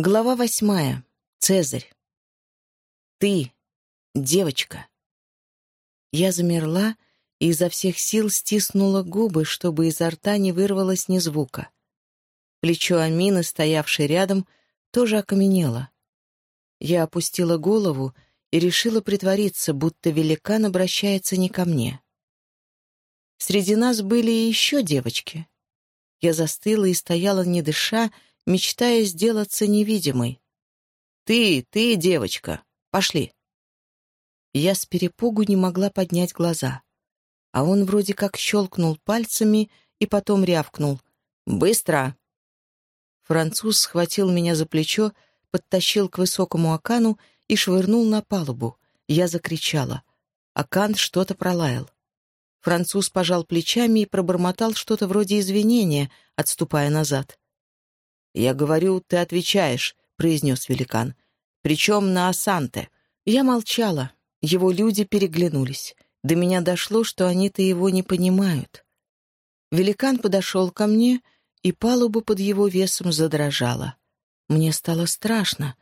Глава восьмая. Цезарь. Ты, девочка. Я замерла и изо всех сил стиснула губы, чтобы изо рта не вырвалось ни звука. Плечо Амины, стоявшей рядом, тоже окаменело. Я опустила голову и решила притвориться, будто великан обращается не ко мне. Среди нас были и еще девочки. Я застыла и стояла, не дыша, мечтая сделаться невидимой. «Ты, ты, девочка, пошли!» Я с перепугу не могла поднять глаза. А он вроде как щелкнул пальцами и потом рявкнул. «Быстро!» Француз схватил меня за плечо, подтащил к высокому окану и швырнул на палубу. Я закричала. Акан что-то пролаял. Француз пожал плечами и пробормотал что-то вроде извинения, отступая назад. «Я говорю, ты отвечаешь», — произнес великан. «Причем на Асанте». Я молчала. Его люди переглянулись. До меня дошло, что они-то его не понимают. Великан подошел ко мне, и палуба под его весом задрожала. Мне стало страшно.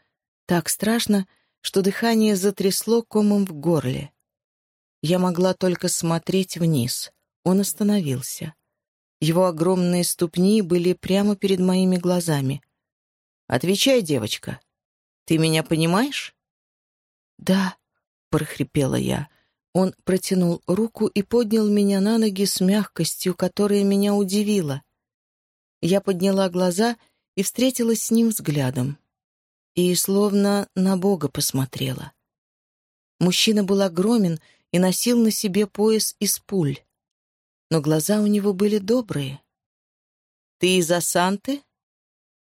Так страшно, что дыхание затрясло комом в горле. Я могла только смотреть вниз. Он остановился. Его огромные ступни были прямо перед моими глазами. «Отвечай, девочка. Ты меня понимаешь?» «Да», — прохрипела я. Он протянул руку и поднял меня на ноги с мягкостью, которая меня удивила. Я подняла глаза и встретилась с ним взглядом. И словно на Бога посмотрела. Мужчина был огромен и носил на себе пояс из пуль но глаза у него были добрые. «Ты из Асанты?»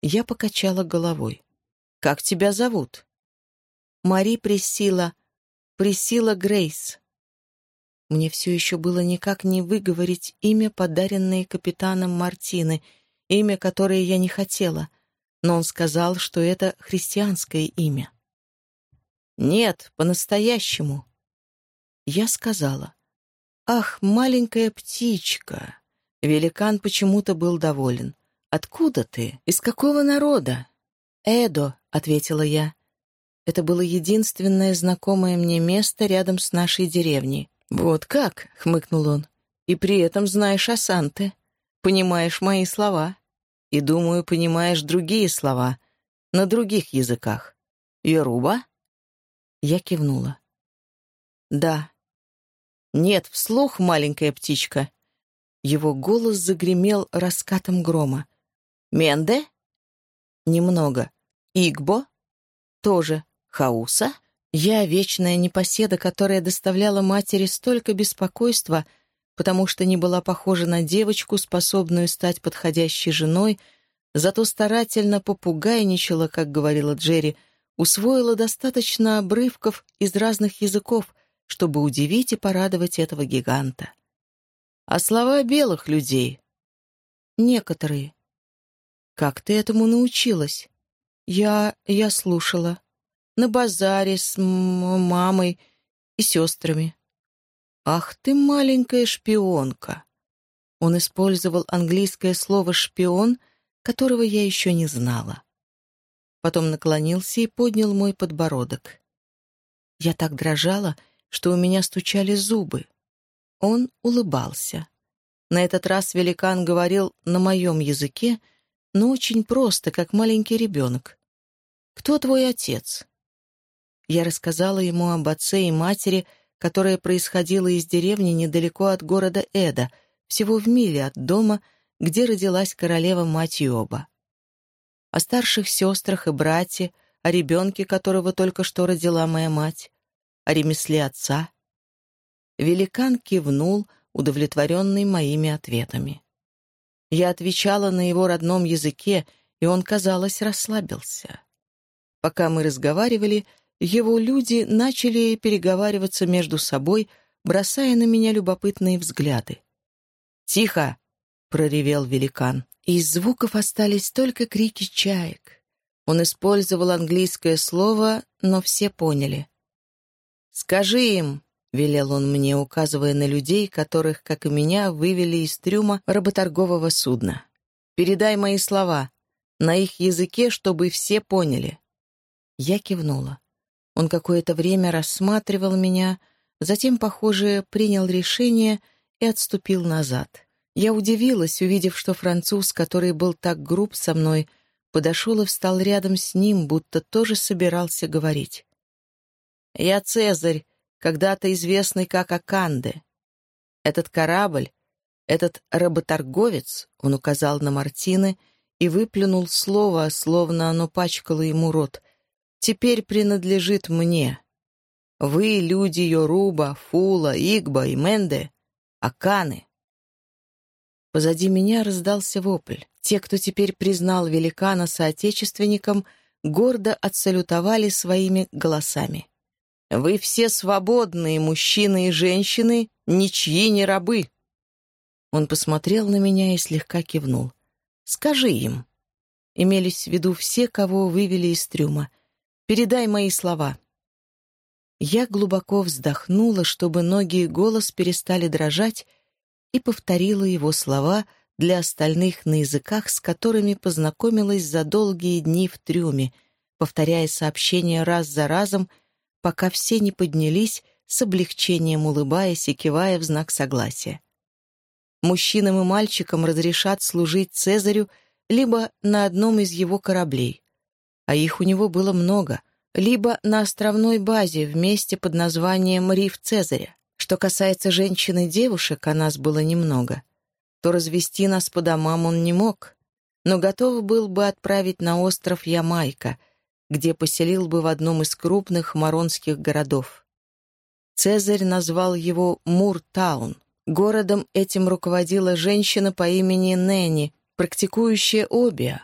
Я покачала головой. «Как тебя зовут?» «Мари Присила. Присила Грейс». Мне все еще было никак не выговорить имя, подаренное капитаном Мартины, имя, которое я не хотела, но он сказал, что это христианское имя. «Нет, по-настоящему». Я сказала. «Ах, маленькая птичка!» Великан почему-то был доволен. «Откуда ты? Из какого народа?» «Эдо», — ответила я. Это было единственное знакомое мне место рядом с нашей деревней. «Вот как?» — хмыкнул он. «И при этом знаешь Асанте. Понимаешь мои слова. И, думаю, понимаешь другие слова. На других языках. Йоруба?» Я кивнула. «Да, «Нет, вслух, маленькая птичка!» Его голос загремел раскатом грома. «Менде?» «Немного. Игбо?» «Тоже. Хауса?» Я вечная непоседа, которая доставляла матери столько беспокойства, потому что не была похожа на девочку, способную стать подходящей женой, зато старательно попугайничала, как говорила Джерри, усвоила достаточно обрывков из разных языков, чтобы удивить и порадовать этого гиганта. А слова белых людей? Некоторые. Как ты этому научилась? Я... я слушала. На базаре с мамой и сестрами. Ах ты маленькая шпионка. Он использовал английское слово «шпион», которого я еще не знала. Потом наклонился и поднял мой подбородок. Я так дрожала, что у меня стучали зубы. Он улыбался. На этот раз великан говорил на моем языке, но очень просто, как маленький ребенок. «Кто твой отец?» Я рассказала ему об отце и матери, которая происходила из деревни недалеко от города Эда, всего в миле от дома, где родилась королева-мать Йоба. О старших сестрах и брате, о ребенке, которого только что родила моя мать, о ремесле отца. Великан кивнул, удовлетворенный моими ответами. Я отвечала на его родном языке, и он, казалось, расслабился. Пока мы разговаривали, его люди начали переговариваться между собой, бросая на меня любопытные взгляды. «Тихо!» — проревел великан. Из звуков остались только крики чаек. Он использовал английское слово, но все поняли. «Скажи им», — велел он мне, указывая на людей, которых, как и меня, вывели из трюма работоргового судна. «Передай мои слова. на их языке, чтобы все поняли. Я кивнула. Он какое-то время рассматривал меня, затем, похоже, принял решение и отступил назад. Я удивилась, увидев, что француз, который был так груб со мной, подошел и встал рядом с ним, будто тоже собирался говорить. «Я Цезарь, когда-то известный как Аканде. Этот корабль, этот работорговец, он указал на Мартины и выплюнул слово, словно оно пачкало ему рот, теперь принадлежит мне. Вы, люди Йоруба, Фула, Игба и Менде, Аканы. Позади меня раздался вопль. Те, кто теперь признал великана соотечественником, гордо отсалютовали своими голосами. «Вы все свободные, мужчины и женщины, ничьи не рабы!» Он посмотрел на меня и слегка кивнул. «Скажи им». Имелись в виду все, кого вывели из трюма. «Передай мои слова». Я глубоко вздохнула, чтобы ноги и голос перестали дрожать, и повторила его слова для остальных на языках, с которыми познакомилась за долгие дни в трюме, повторяя сообщения раз за разом, пока все не поднялись, с облегчением улыбаясь и кивая в знак согласия. Мужчинам и мальчикам разрешат служить Цезарю либо на одном из его кораблей, а их у него было много, либо на островной базе в месте под названием Риф Цезаря. Что касается женщин и девушек, а нас было немного, то развести нас по домам он не мог, но готов был бы отправить на остров Ямайка, где поселил бы в одном из крупных маронских городов. Цезарь назвал его Муртаун. Городом этим руководила женщина по имени Нэнни, практикующая обиа.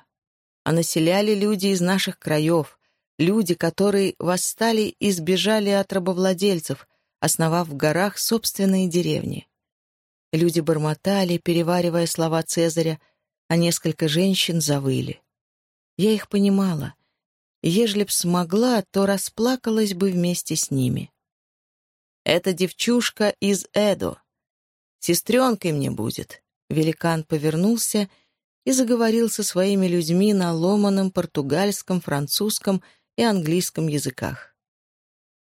А населяли люди из наших краев, Люди, которые восстали и сбежали от рабовладельцев, основав в горах собственные деревни. Люди бормотали, переваривая слова Цезаря, а несколько женщин завыли. Я их понимала. Ежели б смогла, то расплакалась бы вместе с ними. «Это девчушка из Эдо. Сестренкой мне будет». Великан повернулся и заговорил со своими людьми на ломаном португальском, французском и английском языках.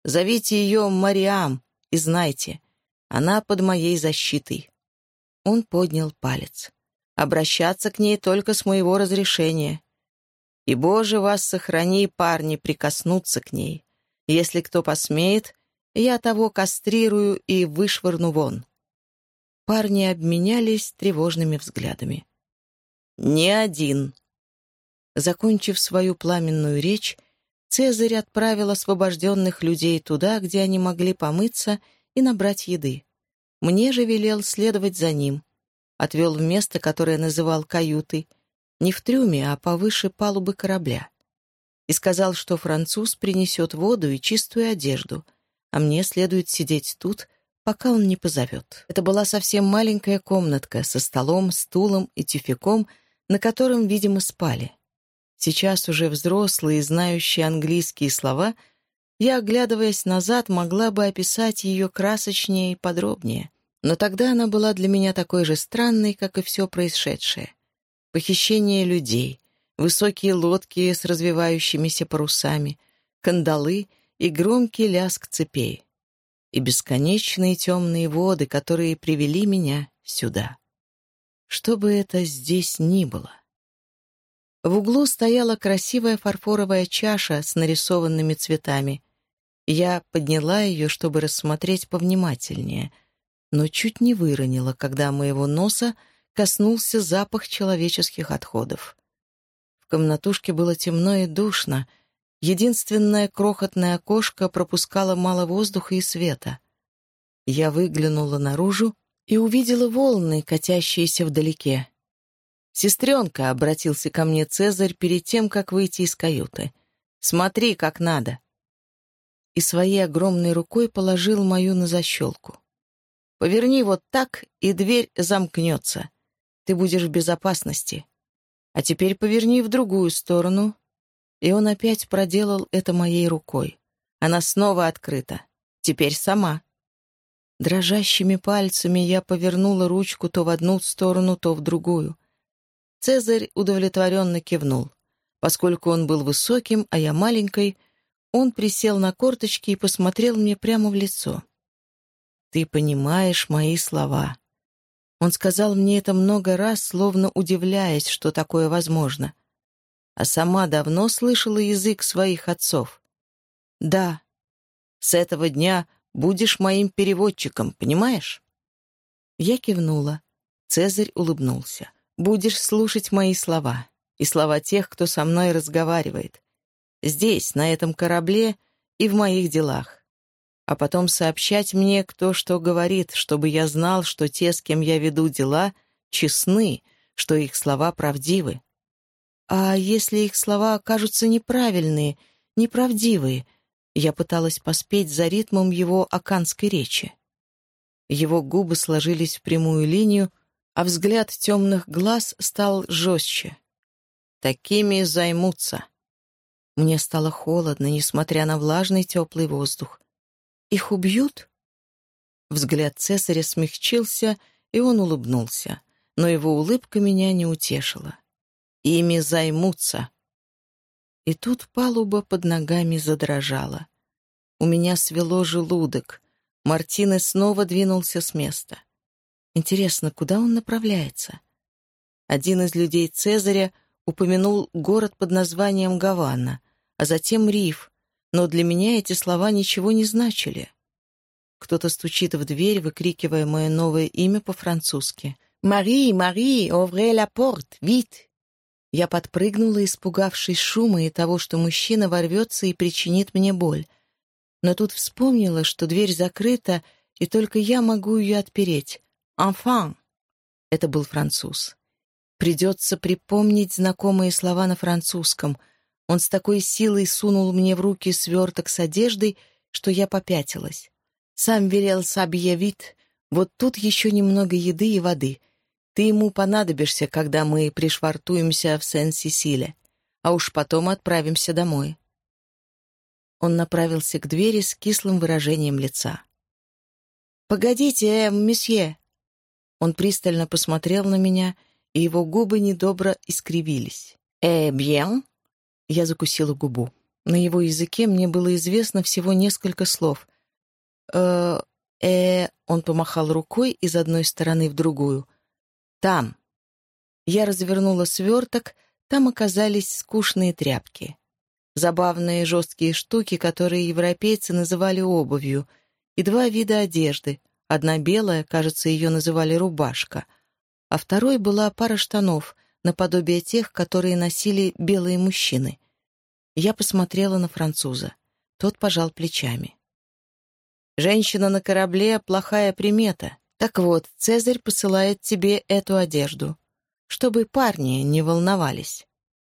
«Зовите ее Мариам и знайте, она под моей защитой». Он поднял палец. «Обращаться к ней только с моего разрешения. И, Боже, вас сохрани, парни, прикоснуться к ней. Если кто посмеет, я того кастрирую и вышвырну вон». Парни обменялись тревожными взглядами. «Не один». Закончив свою пламенную речь, Цезарь отправил освобожденных людей туда, где они могли помыться и набрать еды. Мне же велел следовать за ним. Отвел в место, которое называл каютой, не в трюме, а повыше палубы корабля. И сказал, что француз принесет воду и чистую одежду, а мне следует сидеть тут, пока он не позовет. Это была совсем маленькая комнатка со столом, стулом и тюфяком, на котором, видимо, спали. Сейчас уже взрослые, знающие английские слова, я, оглядываясь назад, могла бы описать ее красочнее и подробнее. Но тогда она была для меня такой же странной, как и все происшедшее. Похищение людей, высокие лодки с развивающимися парусами, кандалы и громкий лязг цепей. И бесконечные темные воды, которые привели меня сюда. Что бы это здесь ни было. В углу стояла красивая фарфоровая чаша с нарисованными цветами. Я подняла ее, чтобы рассмотреть повнимательнее, но чуть не выронила, когда моего носа коснулся запах человеческих отходов. В комнатушке было темно и душно. Единственное крохотное окошко пропускало мало воздуха и света. Я выглянула наружу и увидела волны, катящиеся вдалеке. «Сестренка», — обратился ко мне Цезарь перед тем, как выйти из каюты, — «смотри, как надо». И своей огромной рукой положил мою на защелку. «Поверни вот так, и дверь замкнется. Ты будешь в безопасности. А теперь поверни в другую сторону». И он опять проделал это моей рукой. Она снова открыта. Теперь сама. Дрожащими пальцами я повернула ручку то в одну сторону, то в другую — Цезарь удовлетворенно кивнул. Поскольку он был высоким, а я маленькой, он присел на корточки и посмотрел мне прямо в лицо. «Ты понимаешь мои слова». Он сказал мне это много раз, словно удивляясь, что такое возможно. А сама давно слышала язык своих отцов. «Да, с этого дня будешь моим переводчиком, понимаешь?» Я кивнула. Цезарь улыбнулся. «Будешь слушать мои слова и слова тех, кто со мной разговаривает. Здесь, на этом корабле и в моих делах. А потом сообщать мне, кто что говорит, чтобы я знал, что те, с кем я веду дела, честны, что их слова правдивы. А если их слова окажутся неправильные, неправдивые? Я пыталась поспеть за ритмом его аканской речи. Его губы сложились в прямую линию, а взгляд темных глаз стал жестче. Такими займутся. Мне стало холодно, несмотря на влажный теплый воздух. Их убьют? Взгляд цесаря смягчился, и он улыбнулся, но его улыбка меня не утешила. Ими займутся. И тут палуба под ногами задрожала. У меня свело желудок. Мартинес снова двинулся с места. Интересно, куда он направляется? Один из людей Цезаря упомянул город под названием Гавана, а затем Риф, но для меня эти слова ничего не значили. Кто-то стучит в дверь, выкрикивая мое новое имя по-французски. «Мари, Мари, овре ла порт, вит!» Я подпрыгнула, испугавшись шума и того, что мужчина ворвется и причинит мне боль. Но тут вспомнила, что дверь закрыта, и только я могу ее отпереть. «Enfant!» Это был француз. Придется припомнить знакомые слова на французском. Он с такой силой сунул мне в руки сверток с одеждой, что я попятилась. Сам велел Сабьявит, вот тут еще немного еды и воды. Ты ему понадобишься, когда мы пришвартуемся в Сен-Сисиле, а уж потом отправимся домой. Он направился к двери с кислым выражением лица. «Погодите, э, месье!» Он пристально посмотрел на меня — и его губы недобро искривились. «Э, bien?» Я закусила губу. На его языке мне было известно всего несколько слов. «Э, э...» Он помахал рукой из одной стороны в другую. «Там». Я развернула сверток, там оказались скучные тряпки. Забавные жесткие штуки, которые европейцы называли обувью, и два вида одежды. Одна белая, кажется, ее называли рубашка — а второй была пара штанов, наподобие тех, которые носили белые мужчины. Я посмотрела на француза. Тот пожал плечами. «Женщина на корабле — плохая примета. Так вот, Цезарь посылает тебе эту одежду, чтобы парни не волновались».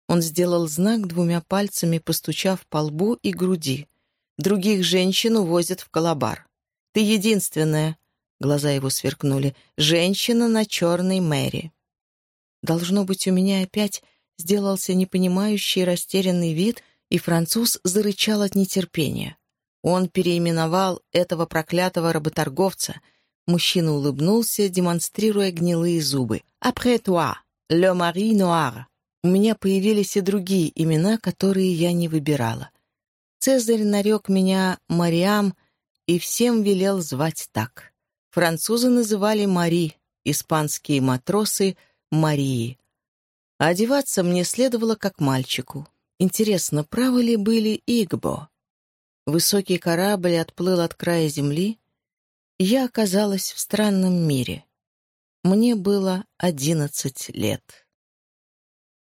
Он сделал знак двумя пальцами, постучав по лбу и груди. «Других женщин увозят в Калабар. Ты единственная, Глаза его сверкнули. «Женщина на черной Мэри». Должно быть, у меня опять сделался непонимающий растерянный вид, и француз зарычал от нетерпения. Он переименовал этого проклятого работорговца. Мужчина улыбнулся, демонстрируя гнилые зубы. «Après toi, le mari noir». У меня появились и другие имена, которые я не выбирала. Цезарь нарек меня Мариам и всем велел звать так. Французы называли Мари, испанские матросы — Марии. А одеваться мне следовало как мальчику. Интересно, правы ли были Игбо? Высокий корабль отплыл от края земли, я оказалась в странном мире. Мне было одиннадцать лет.